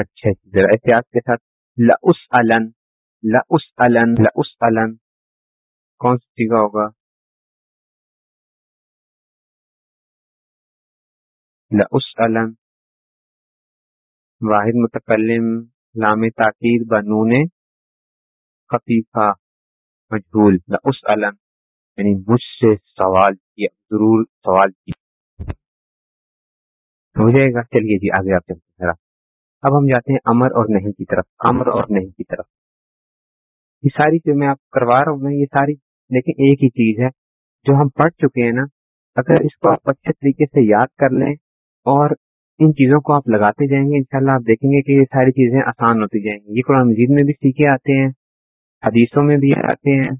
اچھا جی، ذرا احتیاط کے ساتھ۔ لس الن لس الن لس الن۔ کون سی سیگا ہوگا؟ لس الن۔ واحد متکلم، لام تاکید بنون خفیفہ مجھول لس الن یعنی مجھ سے سوال کیا، ضرور سوال کیا۔ ہو جائے گا۔ چلیے جی آگے آپ چلتے ذرا۔ اب ہم جاتے ہیں امر اور نہیں کی طرف، امر اور نہیں کی طرف۔ یہ ساری جو میں آپ کروا رہا ہوں نا یہ ساری لیکن ایک ہی چیز ہے۔ جو ہم پڑھ چکے ہیں نا، اگر اس کو آپ اچھے طریقے سے یاد کر لیں اور ان چیزوں کو آپ لگاتے جائیں گے، انشاءاللہ آپ دیکھیں گے کہ یہ ساری چیزیں آسان ہوتی جائیں گی۔ یہ قرآن مجید میں بھی سیکھے آتے ہیں، حدیثوں میں بھی آتے ہیں۔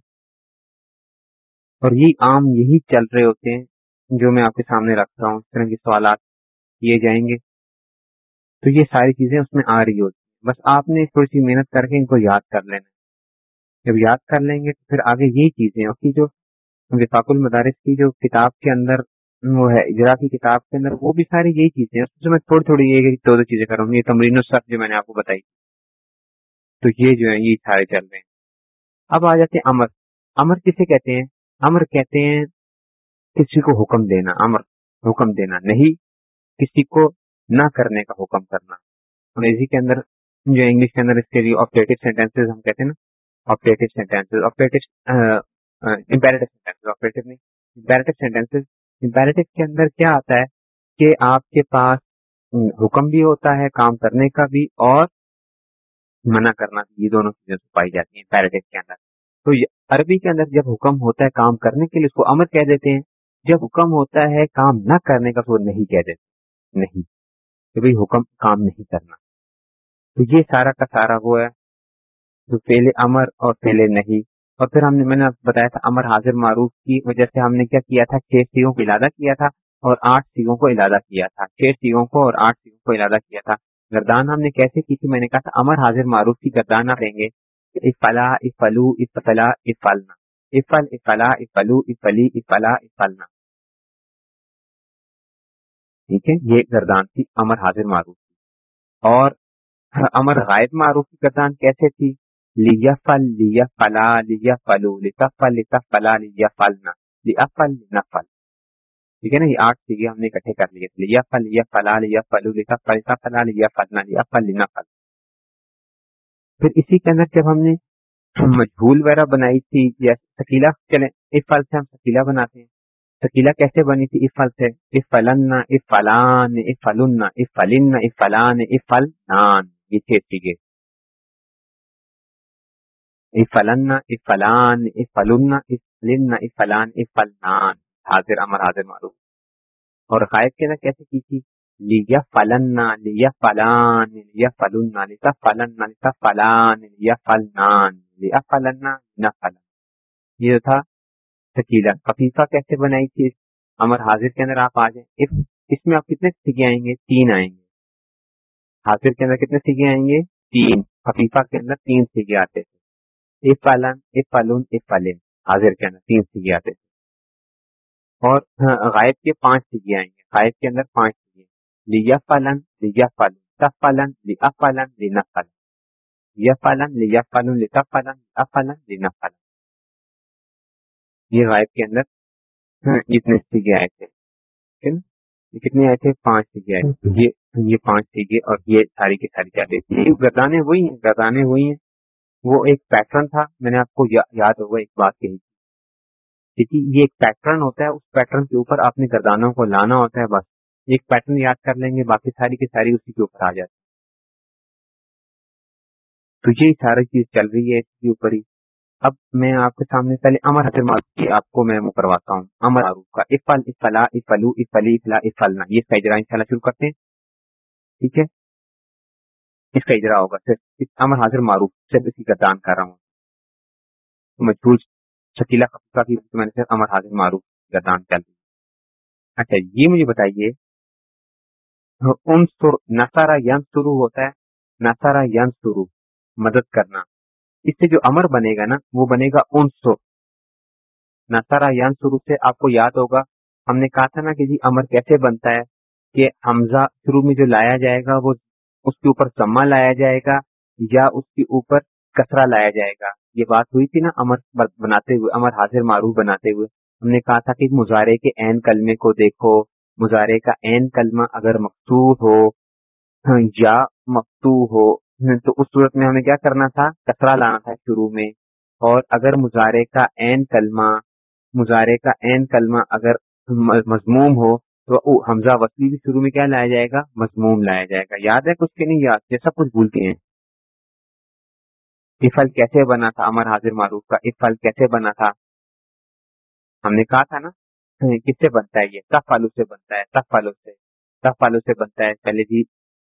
اور یہ عام یہی چل رہے ہوتے ہیں جو میں آپ کے سامنے رکھ رہا ہوں۔ اس طرح کے سوالات کیے جائیں گے۔ تو یہ ساری چیزیں اس میں آ رہی ہوتی بس آپ نے تھوڑی سی محنت کر کے ان کو یاد کر لینا جب یاد کر لیں گے تو پھر آگے یہی چیزیں اور جو وفاق المدارس کی جو کتاب کے اندر وہ ہے، اجرا کی کتاب کے اندر وہ بھی ساری یہی چیزیں ہیں۔ اس میں تھوڑی تھوڑی یہ دو دو چیزیں کروں گی۔ یہ تمرین السف جو میں نے آپ کو بتائی تو یہ جو ہے یہ سارے چل رہے ہیں۔ اب آ جاتے ہیں امر۔ امر کسے کہتے ہیں؟ امر کہتے ہیں کسی کو حکم دینا۔ امر، حکم دینا۔ نہیں، کسی کو نہ کرنے کا حکم کرنا۔ انگریزی کے اندر، جو انگلش کے اندر اس کے لیے آپریٹو سینٹینس ہم کہتے ہیں نا operative sentence operative sentence operative نہیں امپیرٹو سینٹینس امپیرٹو کے اندر کیا آتا ہے کہ آپ کے پاس حکم بھی ہوتا ہے، کام کرنے کا بھی، اور منع کرنا یہ دونوں چیزیں پائی جاتی ہیں امپیرٹو کے اندر۔ تو عربی کے اندر جب حکم ہوتا ہے کام کرنے کے لیے، اس کو امر کہہ دیتے ہیں۔ جب حکم ہوتا ہے کام نہ کرنے کا، تو نہیں کہہ دیتے، نہیں۔ کہ بھائی حکم کام نہیں کرنا۔ تو یہ سارا کا سارا وہ ہے جو پہلے امر اور پہلے نہیں اور پھر ہم نے میں نے بتایا تھا امر حاضر معروف کی وجہ سے ہم نے کیا کیا تھا؟ چھ سیگوں کو ارادہ کیا تھا اور آٹھ سیگوں کو ارادہ کیا تھا۔ چھ سیگوں کو اور آٹھ سیگوں کو ارادہ کیا تھا۔ گردان ہم نے کیسے کی تھی؟ میں نے کہا تھا امر حاضر معروف کی گردان آپ دیں گے۔ افلا افلو افلا افلنا۔ افل افلا افلو افلی افلا افلنا۔ ٹھیک ہے؟ یہ گردان تھی امر حاضر معروف کی اور امر غائب معروف کی گردان کیسے تھی؟ لیا فل لیا فلا لیا فلو لتا فل لتا فلا لیا فلنا لیا فل لنا فل ٹھیک ہے نا؟ یہ آٹھ چیزیں ہم نے اکٹھے کر لیے لیا فل لیا فلا لیا فلو لتا فلتا فلا لیا فلنا لیا فل لنا فل پھر اسی کے اندر جب ہم نے مجھول وغیرہ بنائی تھی یا سکیلا، چلیں اس فل سے ہم سکیلا بناتے ہیں۔ شکیلا کیسے بنی تھی؟ افل سے۔ افلن، افلان، افلن افلن، افلان، افلنان۔ یہ چھ سیگے افلن، افلان، افلن افلن، افلان، افلنان۔ حاضر، امر حاضر، معروف۔ اور غائب کے اندر کیسے کی تھی؟ لیا فلن لیا فلان لیا فلن لتا فلن لتا فلان لیا فلنان لیا فلن نہ فلن یہ تھا شکیلا خفیفہ کیسے بنائی تھی امر حاضر کے اندر آپ آ جائیں۔ اس میں آپ کتنے سیگے آئیں گے؟ تین آئیں گے۔ حاضر کے اندر کتنے سیگے آئیں گے؟ تین۔ خفیفہ کے اندر تین سیگے آتے تھے۔ اف فلن اف فلون اف فلن حاضر کے اندر تین سیگے آتے تھے۔ اور غائب کے پانچ سیگے آئیں گے۔ غائب کے اندر پانچ سیگے لیا فلن لیا فلن تف فلن لیا فلن لینا فلن یا فلن لیا فلن لتا فلن فلن لینا فلن یہ غائب کے اندر ہاں، اتنے سیگے آئے تھے؟ یہ کتنے آئے تھے؟ پانچ سیگے آئے تھے۔ یہ یہ پانچ سیگے اور یہ ساری کی ساری تھے گردانے وہی ہیں گردانے ہوئی ہیں۔ وہ ایک پیٹرن تھا میں نے آپ کو یاد ہوگا ایک بات کہی تھی۔ یہ ایک پیٹرن ہوتا ہے اس پیٹرن کے اوپر آپ نے گردانوں کو لانا ہوتا ہے بس۔ ایک پیٹرن یاد کر لیں گے باقی ساری کی ساری اسی کے اوپر آ جاتی تو یہ ساری چیز چل رہی ہے اس کے اوپر ہی۔ اب میں آپ کے سامنے پہلے امر حضر معروف کی آپ کو میں کرواتا ہوں۔ امر معروف کا افل افلا افلو افلی افلا افلنا یہ اس کا اجرا انشاءاللہ شروع کرتے ہیں۔ ٹھیک ہے؟ اس کا اجرا ہوگا صرف امر حاضر معروف صرف اسی کا دان کر رہا ہوں۔ مجبور شکیلا میں نے صرف امر حاضر معروف کا دان چل دیا۔ اچھا یہ مجھے بتائیے ان نسارا ین ہوتا ہے؟ نسارا ین مدد کرنا۔ اس سے جو امر بنے گا نا، وہ بنے گا ان سو نسارا یان شروع سے آپ کو یاد ہوگا، ہم نے کہا تھا نا کہ جی امر کیسے بنتا ہے؟ کہ حمزہ شروع میں جو لایا جائے گا، وہ اس کے اوپر سما لایا جائے گا یا اس کے اوپر کسرا لایا جائے گا۔ یہ بات ہوئی تھی نا امر بناتے ہوئے، امر حاضر معروف بناتے ہوئے۔ ہم نے کہا تھا کہ مظاہرے کے عین کلمے کو دیکھو۔ مظاہرے کا عین کلمہ اگر مقصود ہو، یا مفتو ہو تو اس صورت میں ہمیں کیا کرنا تھا؟ کسرا لانا تھا شروع میں۔ اور اگر مظاہرے کا عین کلمہ مظاہرے کا عین کلمہ اگر مضموم ہو، تو حمزہ وسیع بھی شروع میں کیا لایا جائے گا؟ مضموم لایا جائے گا۔ یاد ہے کچھ کے نہیں یاد؟ جیسا کچھ بھولتے ہیں۔ افل کیسے بنا تھا؟ امر حاضر معروف کا افل کیسے بنا تھا؟ ہم نے کہا تھا نا، کس سے بنتا ہے یہ؟ سف آلو سے بنتا ہے سف آلو سے۔ سف آلو سے بنتا ہے۔ پہلے بھی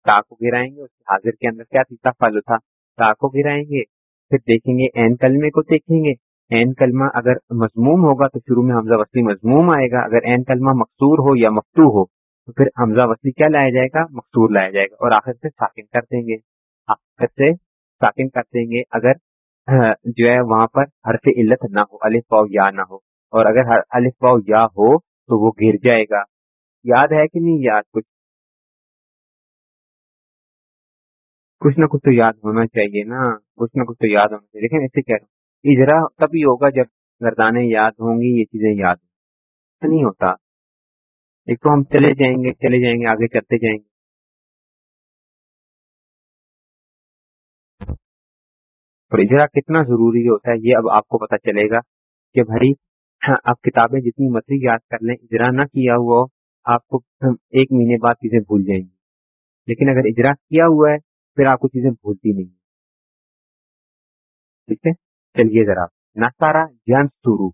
تا کو گرائیں گے، اس حاضر کے اندر کیا تھی سف تھا؟ تا کو گرائیں گے، پھر دیکھیں گے این کلمے کو دیکھیں گے۔ این کلمہ اگر مضموم ہوگا تو شروع میں حمزہ وسلی مضموم آئے گا، اگر این کلمہ مقصور ہو یا مفتو ہو تو پھر حمزہ وسلی کیا لایا جائے گا؟ مقصور لایا جائے گا اور آخر سے ساکن کر دیں گے۔ آخر سے ساکن کر دیں گے اگر جو ہے وہاں پر حرف علت نہ ہو، الف پاؤ یا نہ ہو۔ اور اگر الف پاؤ یا ہو تو وہ گر جائے گا۔ یاد ہے کہ نہیں؟ یاد کچھ کچھ نہ کچھ تو یاد ہونا چاہیے نا کچھ نہ کچھ تو یاد ہونا چاہیے۔ لیکن ایسے کہہ رہا ہوں اجرا تبھی ہوگا جب گردانے یاد ہوں گی یہ چیزیں یاد ہوں نہیں ہوتا۔ ایک تو ہم چلے جائیں گے چلے جائیں گے آگے چلتے جائیں گے۔ اور اجرا کتنا ضروری ہوتا ہے یہ اب آپ کو پتا چلے گا کہ بھائی ہاں، آپ کتابیں جتنی مرضی یاد کر لیں اجرا نہ کیا ہوا ہو آپ کو ایک مہینے بعد چیزیں بھول جائیں گی۔ لیکن اگر اجرا کیا ہوا ہے پھر آپ کو چیزیں بھولتی نہیں ٹھیک ہے؟ چلیے ذرا ناسارا جان سورو۔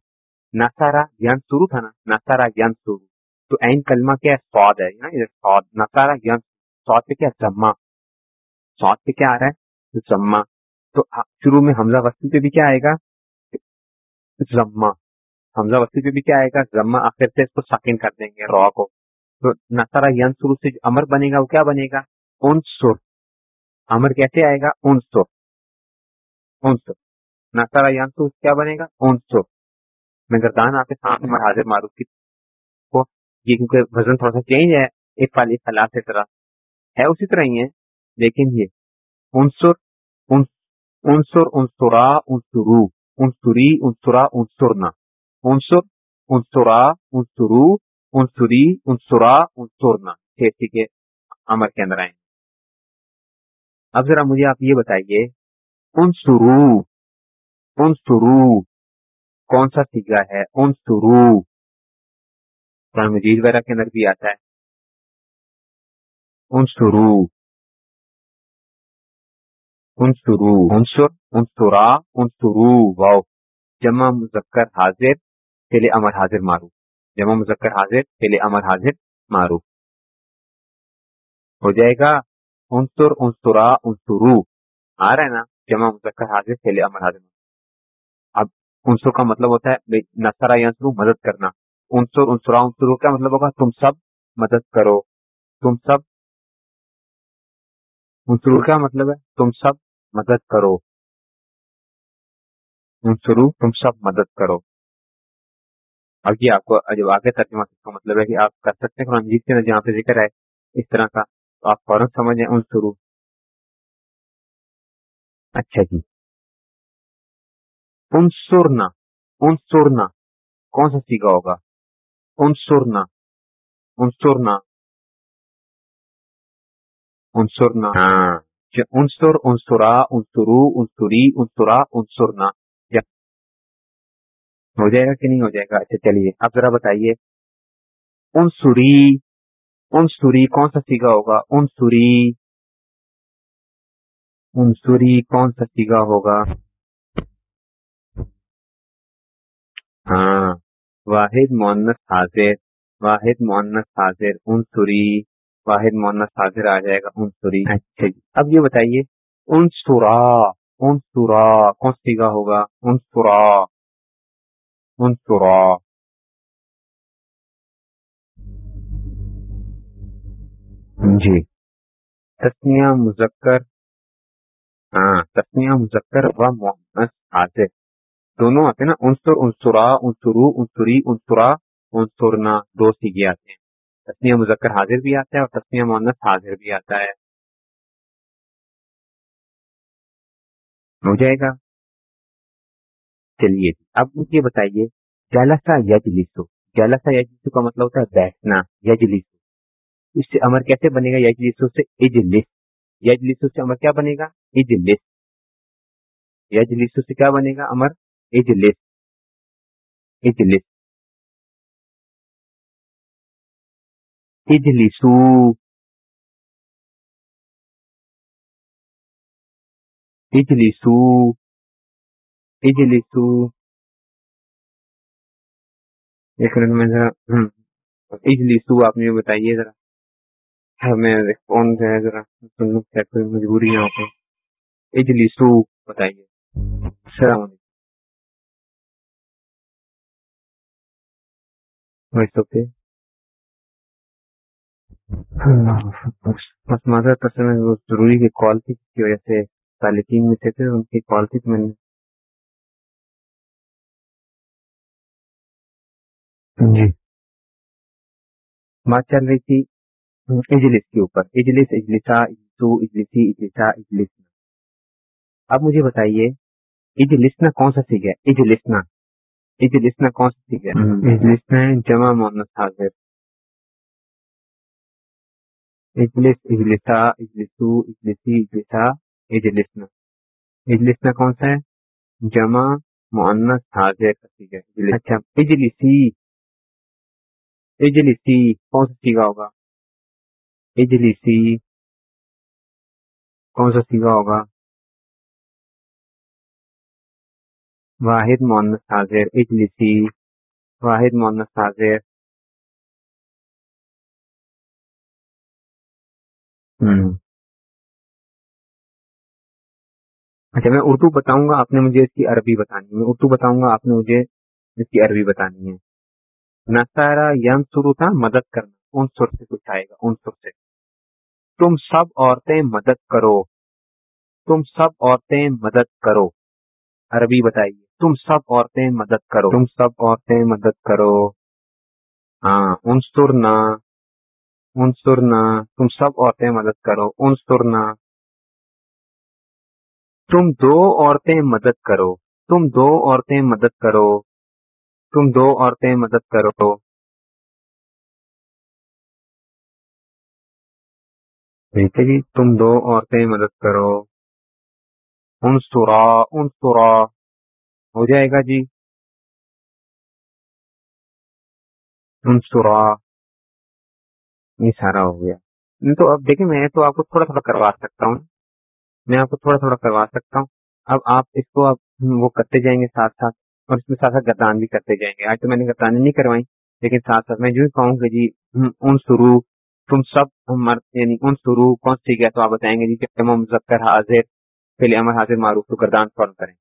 ناسارا جان سورو تھا نا؟ ناسارا جان سورو۔ تو این کلمہ کیا ہے؟ سواد ہے یعنی سواد ناسارا جان سواد پہ کیا؟ زما سواد پہ کیا آ رہا ہے؟ زما تو شروع میں حمزہ وسطی پہ بھی کیا آئے گا؟ زما حمزہ وسطی پہ بھی کیا آئے گا؟ زما آخر سے اس کو ساکن کر دیں گے رو کو۔ تو نسارا ین شروع سے جو امر بنے گا، وہ کیا بنے گا؟ ان امر کیسے آئے گا؟ ان سو ان سو کیا بنے گا؟ ان سو میں گردان آپ کے سامنے حاضر معروف کی کو یہ کیونکہ وزن تھوڑا سا چینج ہے، ایک والی فلاح سے طرح۔ ہے اسی طرح ہی ہے، لیکن یہ انصر انصر انصرا انصرو۔ انصری انصرا انصرنا۔ انصر انصرا انصرو۔ انصری انصرا انصرنا۔ چھ کے امر کے اندر آئیں۔ گے اب ذرا مجھے آپ یہ بتائیے، انصرو انصرو، کون سا سیگا ہے؟ انصرو۔ قرآن مجید وغیرہ کے اندر بھی آتا ہے۔ انصرو۔ انصرو۔ انصر، انصرا، انصرو۔ واو۔ جمع مذکر حاضر پہلے امر حاضر معروف۔ جمع مذکر حاضر پہلے امر حاضر معروف۔ ہو جائے گا انصر انصرا انصرو. آ رہا ہے نا جمع مذکر حاضر پہلے امر حاضر۔ اب انصر کا مطلب ہوتا ہے نسرا ینسرو مدد کرنا۔ انصر انصرا انصرو، کیا مطلب ہوگا؟ تم سب مدد کرو۔ تم سب انصرو، کیا مطلب ہے؟ تم سب مدد کرو۔ انصرو، تم سب مدد کرو۔ اب یہ آپ کو، جب آگے ترجمہ کا مطلب ہے کہ آپ کر سکتے ہیں۔ قرآن مجید کے جہاں پہ ذکر ہے، اس طرح کا آپ فوراً سمجھیں انصرو اچھا جی۔ انصرنا انصرنا۔ کون سا سیگا ہوگا؟ انصرنا انصرنا۔ انصرنا۔ ہاں۔ انصر انصرا انصرو انصری انصرا انصرنا۔ ہو جائے گا کہ نہیں ہو جائے گا؟ اچھا چلیے اب ذرا بتائیے۔ انصری۔ انصری کون سا سیگا ہوگا؟ انصری انصری کون سا سیگا ہوگا؟ ہاں واحد مونس حاضر واحد مونس حاضر انصری واحد مونس حاضر آ جائے گا انصری اچھا جی۔ اب یہ بتائیے انصرا انصرا کون سیگا ہوگا؟ انصرا انصرا جی۔ تسنیا مذکر ہاں تسنیا مذکر و مونس حاضر دونوں آتے ہیں نا، انصر، انصرا، انصرو، انصری، انصرا، انصرنا، دو سیگے آتے ہیں۔ تسنیا مذکر حاضر بھی آتا ہے اور تسنیا مونس حاضر بھی آتا ہے۔ ہو جائے گا۔ چلیے جی، اب مجھے بتائیے جالسا یجلسو۔ جالسا یجلسو کا مطلب ہوتا ہے بیٹھنا، یجلسو۔ اس سے امر کیسے بنے گا؟ یجلسو سے اجلس۔ یجلسو سے امر کیا بنے گا؟ اجلس۔ یجلسو سے کیا بنے گا؟ امر اجلس۔ اجلس۔ اجلسو۔ اجلسو۔ اجلسو۔ ایک منٹ میں ذرا اجلسو آپ مجھے بتائیے ذرا۔ ہاں، میں فون ہے ذرا کوئی مجبوری ہے پہ اجلسو بتائیے۔ السلام علیکم۔ بس معذرت ضروری کی کال تھی کی وجہ سے طالبین میں تھے ان کی کال تھی میں نے جی۔ بات چل رہی تھی اجلس کے اوپر۔ اجلس اجلسا اجلسو اجلسی اجلسا اجلس۔ اب مجھے بتائیے اجلسنا کون سا سیکھ ہے اجلسنا۔ اجلسنا کون سا سیکھ ہے اجلسنا جمع محمد حاضر۔ اجلس اجلسا اجلسو اجلسی اجلسا اجلسنا۔ اجلسنا کون سا ہے؟ جمع معنس حاضر کا ہے اچھا اجلسی۔ اجلسی۔ کون سا سیگا ہوگا؟ اجلسی کون سا سیگا ہوگا واحد مونس حاضر اجلسی واحد مونس حاضر اچھا میں اردو بتاؤں گا آپ نے مجھے اس کی عربی بتانی ہے۔ اردو بتاؤں گا آپ نے مجھے اس کی عربی بتانی ہے۔ نسارا یم سرو تھا مدد کرنا ان سر سے کچھ آئے گا ان سر سے۔ تم سب عورتیں مدد کرو۔ تم سب عورتیں مدد کرو۔ عربی بتائیے۔ تم سب عورتیں مدد کرو۔ تم سب عورتیں مدد کرو۔ ہاں ان سرنا تم سب عورتیں مدد کرو۔ انصرنا۔ تم دو عورتیں مدد کرو۔ تم دو عورتیں مدد کرو۔ تم دو عورتیں مدد کرو۔ ٹھیک ہے جی تم دو عورتیں مدد کرو۔ انصرا انصرا۔ ہو جائے گا جی۔ انصرا۔ یہ سارا ہو گیا۔ تو اب دیکھیں، میں تو آپ کو تھوڑا تھوڑا کروا سکتا ہوں۔ میں آپ کو تھوڑا تھوڑا کروا سکتا ہوں۔ اب آپ اس کو اب وہ کرتے جائیں گے ساتھ ساتھ اور اس میں ساتھ ساتھ گردان بھی کرتے جائیں گے۔ آج تو میں نے گردانی نہیں کروائی لیکن ساتھ ساتھ میں جو ہی کہوں گا جی ان سرو تم سب مرد یعنی ان سرو کون سی گیا تو آپ بتائیں گے جی کہ مذکر، حاضر، پہلے امر حاضر، معروف تو گردان فون کریں؟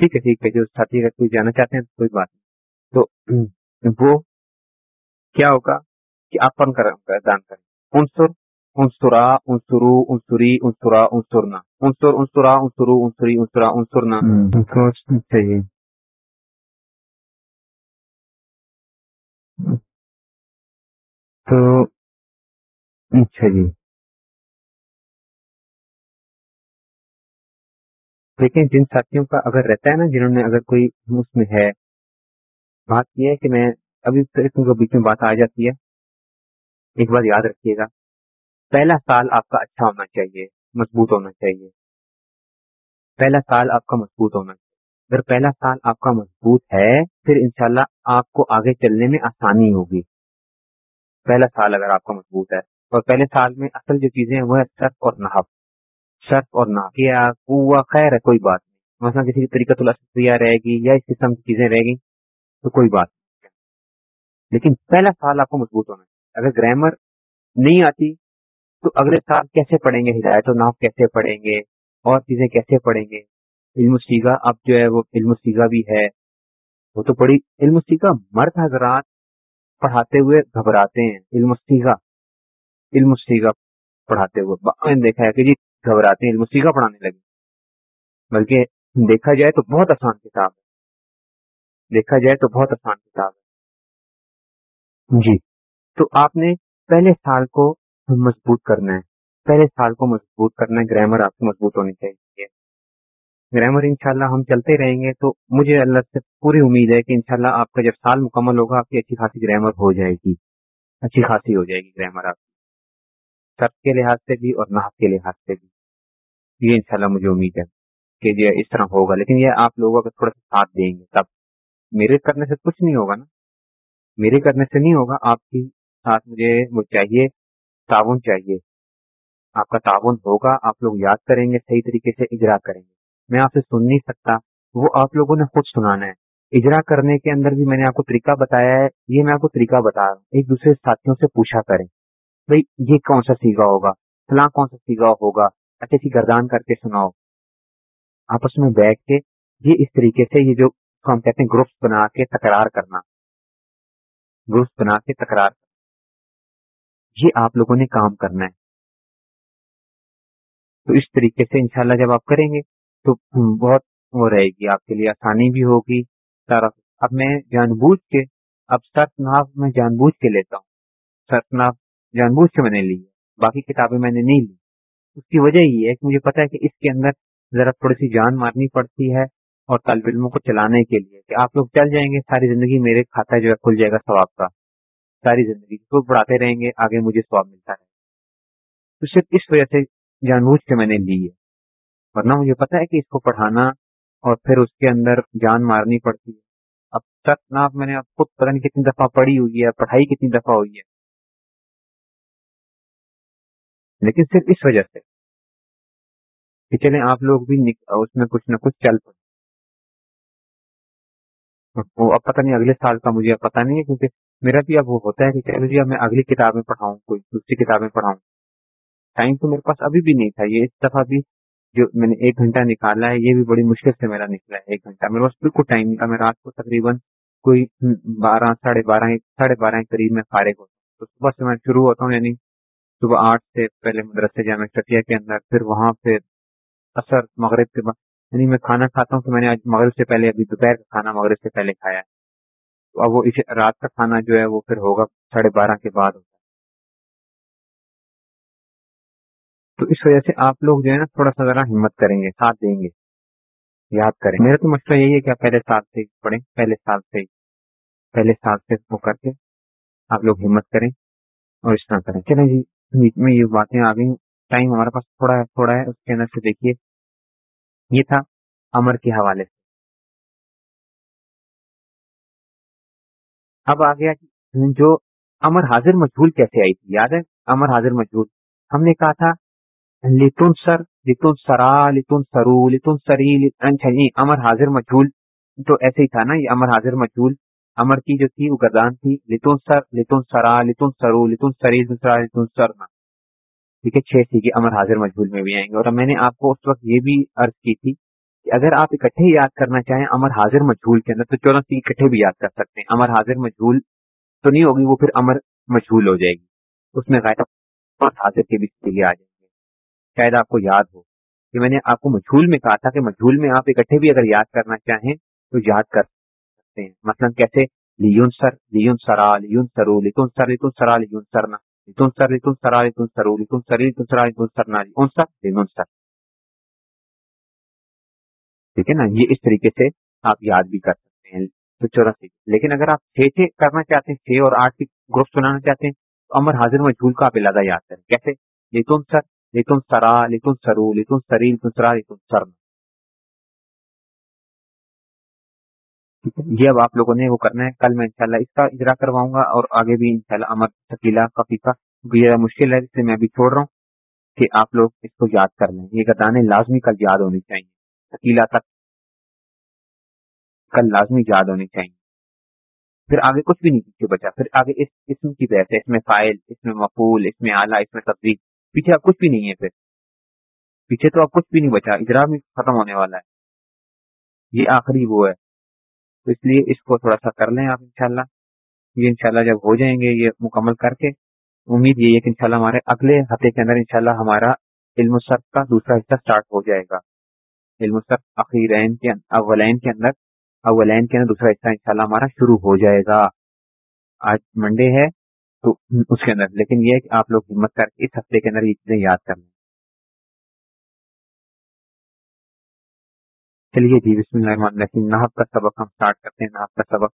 ٹھیک ہے ٹھیک ہے، جو ساتھی اگر کوئی جانا چاہتے ہیں کوئی بات نہیں۔ تو وہ کیا ہوگا کہ آپ فن کردان کریں۔ انسر انسرا انسرو انسری انسرا انسرنا انسر انسرا انسرو انسری انسرا انسرنا چاہیے۔ تو اچھا جی۔ دیکھیں، جن ساتھیوں کا اگر رہتا ہے نا، جنہوں نے اگر کوئی اس میں ہے، بات یہ ہے کہ میں ابھی بیچ میں بات آ جاتی ہے۔ ایک بار یاد رکھیے گا۔ پہلا سال آپ کا اچھا ہونا چاہیے، مضبوط ہونا چاہیے۔ پہلا سال آپ کا مضبوط ہونا چاہیے۔ اگر پہلا سال آپ کا مضبوط ہے، پھر انشاءاللہ شاء آپ کو آگے چلنے میں آسانی ہوگی۔ پہلا سال اگر آپ کا مضبوط ہے، اور پہلے سال میں اصل جو چیزیں وہ ہے سرف اور نحف شرف اور نحف خیر ہے، کوئی بات نہیں۔ مثلا کسی طریقہ تو رہے گی یا اس قسم کی چیزیں رہے گی تو کوئی بات لیکن پہلا سال آپ کو مضبوط ہونا چاہیے اگر گرامر نہیں آتی، تو اگلے سال کیسے پڑھیں گے؟ ہدایت و ناف کیسے پڑھیں گے؟ اور چیزیں کیسے پڑھیں گے؟ علم سیگا اب جو ہے وہ علم سیگا بھی ہے۔ وہ تو بڑی علم سیگا مرد حضرات پڑھاتے ہوئے گھبراتے ہیں۔ علم سیگا علم سیگا پڑھاتے ہوئے۔ دیکھا ہے کہ جی گھبراتے ہیں، علم سیگا پڑھانے لگے۔ بلکہ دیکھا جائے تو بہت آسان کتاب ہے۔ دیکھا جائے تو بہت آسان کتاب ہے۔ جی۔ تو آپ نے پہلے سال کو مضبوط کرنا ہے۔ پہلے سال کو مضبوط کرنا ہے، گرامر آپ کی مضبوط ہونی چاہیے۔ گرامر انشاءاللہ ہم چلتے رہیں گے تو مجھے اللہ سے پوری امید ہے کہ انشاءاللہ آپ کا جب سال مکمل ہوگا آپ کی اچھی خاصی گرامر ہو جائے گی۔ اچھی خاصی ہو جائے گی گرامر آپ کی۔ سب کے لحاظ سے بھی اور نحف کے لحاظ سے بھی۔ یہ انشاءاللہ مجھے امید ہے کہ یہ اس طرح ہوگا۔ لیکن یہ آپ لوگوں کا تھوڑا سا ساتھ دیں گے۔ تب میرے کرنے سے کچھ نہیں ہوگا نا؟ میرے کرنے سے نہیں ہوگا۔ آپ کی ساتھ مجھے وہ چاہیے، تعاون چاہیے۔ آپ کا تعاون ہوگا۔ آپ لوگ یاد کریں گے، صحیح طریقے سے اجرا کریں گے۔ میں آپ سے سن نہیں سکتا۔ وہ آپ لوگوں نے خود سنانا ہے۔ اجرا کرنے کے اندر بھی میں نے آپ کو طریقہ بتایا ہے۔ یہ میں آپ کو طریقہ بتا رہا ہوں۔ ایک دوسرے ساتھیوں سے پوچھا کریں۔ بھائی یہ کون سا سیگا ہوگا؟ فلاں کون سا سیگا ہوگا؟ اچھی سی گردان کر کے سناؤ۔ آپس میں بیٹھ کے یہ اس طریقے سے یہ جو ہم کہتے ہیں گروپس بنا کے تکرار کرنا۔ گروپس بنا کے تکرار۔ کرنا یہ آپ لوگوں نے کام کرنا ہے۔ تو اس طریقے سے انشاءاللہ جب آپ کریں گے تو بہت وہ رہے گی، آپ کے لیے آسانی بھی ہوگی۔ طرف اب میں جان بوجھ کے، اب سرف ناف میں جان بوجھ کے لیتا ہوں۔ سرف ناف جان بوجھ کے میں نے لی ہے، باقی کتابیں میں نے نہیں لی۔ اس کی وجہ یہ ہے کہ مجھے پتا ہے کہ اس کے اندر ذرا تھوڑی سی جان مارنی پڑتی ہے اور طالب علموں کو چلانے کے لیے کہ آپ لوگ چل جائیں گے، ساری زندگی میرے کھاتا جو ہے کھل جائے گا ثواب کا۔ ساری زندگی کو پڑھاتے رہیں گے، آگے مجھے ثواب ملتا ہے تو صرف اس وجہ سے جان بوجھ کے میں نے لی ہے۔ ورنہ مجھے پتا ہے کہ اس کو پڑھانا اور پھر اس کے اندر جان مارنی پڑتی ہے۔ اب تک نہ میں نے خود پتہ نہیں کتنی دفعہ پڑھی ہوئی ہے، پڑھائی کتنی دفعہ ہوئی ہے۔ لیکن صرف اس وجہ سے کہ چلیں آپ لوگ بھی اس میں کچھ نہ کچھ چل پڑے۔ اب پتہ نہیں اگلے سال کا مجھے پتا نہیں ہے کیونکہ میرا بھی اب وہ ہوتا ہے کہ چلو جی اب میں اگلی کتابیں پڑھاؤں، کوئی دوسری کتابیں پڑھاؤں۔ ٹائم تو میرے پاس ابھی بھی نہیں تھا، یہ اس دفعہ بھی جو میں نے ایک گھنٹہ نکالا ہے، یہ بھی بڑی مشکل سے میرا نکلا ہے، ایک گھنٹہ۔ میرے پاس بالکل ٹائم نکلا میں رات کو تقریباً کوئی بارہ، ساڑھے بارہ ساڑھے بارہ کے قریب میں فارغ ہوتا ہوں۔ تو صبح سے میں شروع ہوتا ہوں یعنی صبح آٹھ سے پہلے مدرسے جامع چٹیا کے اندر، پھر وہاں سے اثر مغرب کے بعد۔ یعنی میں کھانا کھاتا ہوں تو میں نے آج مغرب سے پہلے، ابھی دوپہر کا کھانا مغرب سے پہلے کھایا ہے۔ تو اب وہ رات کا کھانا جو ہے وہ پھر ہوگا ساڑھے بارہ کے بعد۔ تو اس وجہ سے آپ لوگ جو ہے نا تھوڑا سا ذرا ہمت کریں گے، ساتھ دیں گے، یاد کریں۔ میرا تو مشورہ یہی ہے کہ آپ پہلے سال سے پڑھیں، پہلے سال سے، پہلے سال سے وہ کر کے آپ لوگ ہمت کریں اور اس طرح کریں۔ چلیں جی میں یہ باتیں آ گئی ٹائم ہمارے پاس تھوڑا ہے تھوڑا ہے۔ اس کے اندر سے دیکھیے۔ یہ تھا امر کے حوالے سے۔ اب آ گیا جو امر حاضر مجھول کیسے آئی تھی؟ یاد ہے؟ امر حاضر مجھول۔ ہم نے کہا تھا لتن سر لتن سرا لتن سرو لتن سری امر حاضر مجھول تو ایسے ہی تھا نا، یہ امر حاضر مجھول امر کی جو تھی، وہ گردان تھی۔ لتن سر لتن سرا لتن سرو لتن سری سرا لتن سرنا ٹھیک ہے، چھ سیگے امر حاضر مجھول میں بھی آئیں گے۔ اور میں نے آپ کو اس وقت یہ بھی عرض کی تھی کہ اگر آپ اکٹھے یاد کرنا چاہیں امر حاضر مجھول کے اندر، تو چودہ سی اکٹھے بھی یاد کر سکتے ہیں۔ امر حاضر مجھول تو نہیں ہوگی، وہ پھر امر مجھول ہو جائے گی۔ اس میں غائب حاضر کے بھی سیگے آ جائیں۔ شاید آپ کو یاد ہو کہ میں نے آپ کو مجھول میں کہا تھا کہ مجھول میں آپ اکٹھے بھی اگر یاد کرنا چاہیں تو یاد کر سکتے ہیں۔ مثلا کیسے لیون سر، لیون سرا، لیون سرو لتون سر لتون سرا، لیون سرنا لتون سر لتون سرا لتون سرو لتون سر لتون سرا لتون سرنا، لیون سر لیون سر۔ ٹھیک ہے نا؟ یہ اس طریقے سے آپ یاد بھی کر سکتے ہیں۔ تو چوراسی۔ لیکن اگر آپ چھ چھ کرنا چاہتے ہیں، چھ اور آٹھ کی گروپ سنانا چاہتے ہیں، تو امر حاضر مجھول کا آپ علادہ یاد کریں۔ کیسے لیتون سر لیکن سرا لیکن سرو لیکن سری لیکن سرا لیکن سرنا یہ اب آپ لوگوں نے وہ کرنا ہے۔ کل میں انشاءاللہ اس کا اجرا کرواؤں گا اور آگے بھی انشاءاللہ امر شکیلا کفیفہ یہ مشکل ہے، اس سے میں ابھی چھوڑ رہا ہوں کہ آپ لوگ اس کو یاد کر لیں۔ یہ گدانے لازمی کل یاد ہونی چاہیے۔ شکیلا تک کل لازمی یاد ہونی چاہیے۔ پھر آگے کچھ بھی نہیں پیچھے بچا پھر آگے اس قسم کی بحث ہے، اس میں فائل، اس میں مقول اس میں اعلیٰ، اس میں سبزی پیچھے اب کچھ بھی نہیں ہے پھر۔ پیچھے تو اب کچھ بھی نہیں بچا اجرا بھی ختم ہونے والا ہے۔ یہ آخری وہ ہے۔ تو اس لیے اس کو تھوڑا سا کر لیں آپ انشاءاللہ۔ یہ انشاءاللہ جب ہو جائیں گے یہ مکمل کر کے۔ امید یہ ہے کہ انشاءاللہ ہمارے اگلے ہفتے کے اندر انشاءاللہ ہمارا علم سب کا دوسرا حصہ سٹارٹ ہو جائے گا۔ علم سب اخیرین کے اولین کے اندر اولین کے اندر دوسرا حصہ انشاءاللہ ہمارا شروع ہو جائے گا۔ آج منڈے ہے۔ تو اس کے اندر۔ لیکن یہ کہ آپ لوگ ہمت کر کے اس ہفتے کے اندر یہ چیزیں یاد کر لیں چلیے جی بسم اللہ الرحمن الرحیم۔ نحب کا سبق ہم سٹارٹ کرتے ہیں۔ نحب کا سبق۔